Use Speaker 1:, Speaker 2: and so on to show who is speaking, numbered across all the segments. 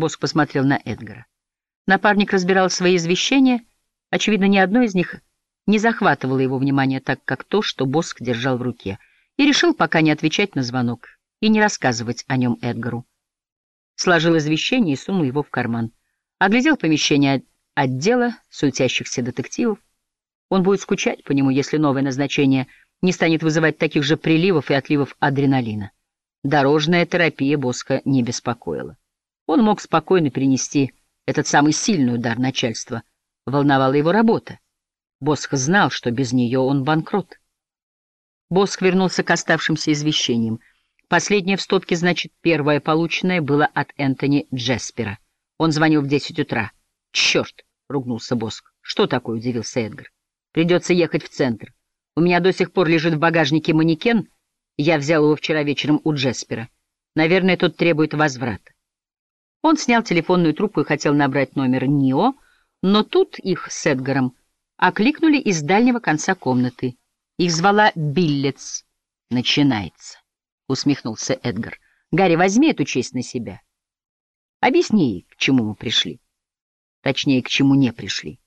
Speaker 1: Боск посмотрел на Эдгара. Напарник разбирал свои извещения. Очевидно, ни одно из них не захватывало его внимание так, как то, что Боск держал в руке, и решил пока не отвечать на звонок и не рассказывать о нем Эдгару. Сложил извещение и сунул его в карман. Оглядел помещение отдела суетящихся детективов. Он будет скучать по нему, если новое назначение не станет вызывать таких же приливов и отливов адреналина. Дорожная терапия Боска не беспокоила. Он мог спокойно перенести этот самый сильный удар начальства. Волновала его работа. Боск знал, что без нее он банкрот. Боск вернулся к оставшимся извещениям. Последнее в стопке, значит, первое полученное было от Энтони Джеспера. Он звонил в десять утра. «Черт!» — ругнулся Боск. «Что такое?» — удивился Эдгар. «Придется ехать в центр. У меня до сих пор лежит в багажнике манекен. Я взял его вчера вечером у Джеспера. Наверное, тот требует возврата». Он снял телефонную трубку и хотел набрать номер НИО, но тут их с Эдгаром окликнули из дальнего конца комнаты. Их звала Биллец. «Начинается», — усмехнулся Эдгар. «Гарри, возьми эту честь на себя. Объясни ей, к чему мы пришли. Точнее, к чему не пришли».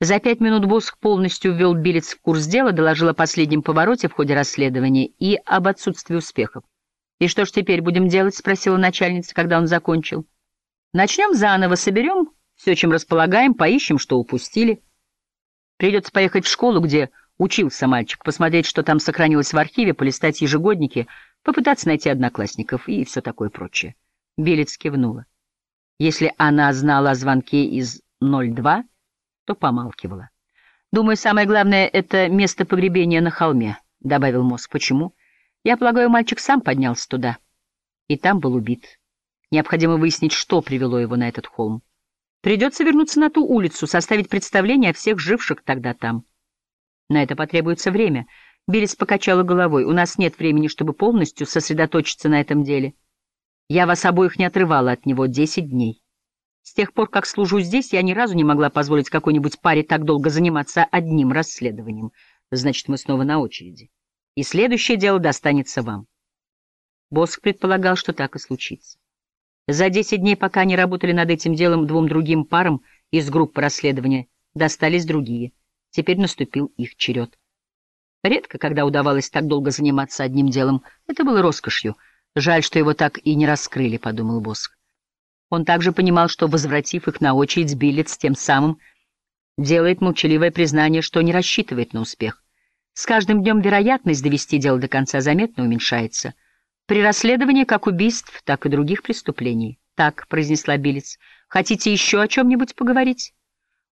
Speaker 1: За пять минут Босх полностью ввел Биллец в курс дела, доложил о последнем повороте в ходе расследования и об отсутствии успехов. «И что ж теперь будем делать?» — спросила начальница, когда он закончил. «Начнем заново, соберем все, чем располагаем, поищем, что упустили. Придется поехать в школу, где учился мальчик, посмотреть, что там сохранилось в архиве, полистать ежегодники, попытаться найти одноклассников и все такое прочее». Белец кивнула. Если она знала о звонке из 02, то помалкивала. «Думаю, самое главное — это место погребения на холме», — добавил мозг. «Почему?» Я полагаю, мальчик сам поднялся туда. И там был убит. Необходимо выяснить, что привело его на этот холм. Придется вернуться на ту улицу, составить представление о всех живших тогда там. На это потребуется время. Билlis покачала головой. У нас нет времени, чтобы полностью сосредоточиться на этом деле. Я вас обоих не отрывала от него десять дней. С тех пор, как служу здесь, я ни разу не могла позволить какой-нибудь паре так долго заниматься одним расследованием. Значит, мы снова на очереди и следующее дело достанется вам. Боск предполагал, что так и случится. За десять дней, пока они работали над этим делом, двум другим парам из группы расследования достались другие. Теперь наступил их черед. Редко, когда удавалось так долго заниматься одним делом, это было роскошью. Жаль, что его так и не раскрыли, — подумал Боск. Он также понимал, что, возвратив их на очередь, Биллетс тем самым делает молчаливое признание, что не рассчитывает на успех. С каждым днем вероятность довести дело до конца заметно уменьшается. При расследовании как убийств, так и других преступлений. Так, — произнесла Билец, — хотите еще о чем-нибудь поговорить?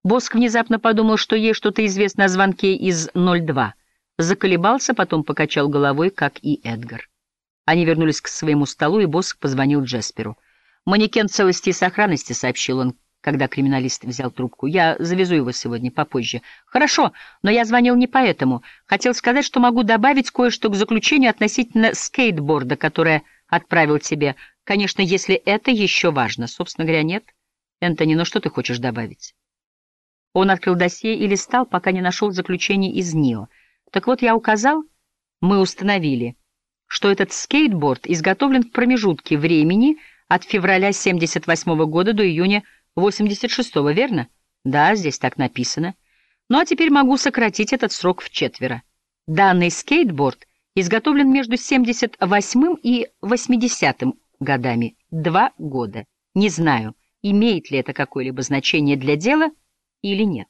Speaker 1: Боск внезапно подумал, что ей что-то известно о звонке из 02. Заколебался, потом покачал головой, как и Эдгар. Они вернулись к своему столу, и Боск позвонил Джесперу. «Манекен целости и сохранности», — сообщил он, когда криминалист взял трубку. «Я завезу его сегодня попозже». «Хорошо, но я звонил не поэтому. Хотел сказать, что могу добавить кое-что к заключению относительно скейтборда, которое отправил тебе. Конечно, если это еще важно. Собственно говоря, нет. Энтони, ну что ты хочешь добавить?» Он открыл досье и листал, пока не нашел заключение из НИО. Так вот, я указал, мы установили, что этот скейтборд изготовлен в промежутке времени от февраля 78 года до июня 86-го, верно? Да, здесь так написано. Ну а теперь могу сократить этот срок в четверо. Данный скейтборд изготовлен между 78 и 80 годами. Два года. Не знаю, имеет ли это какое-либо значение для дела или нет.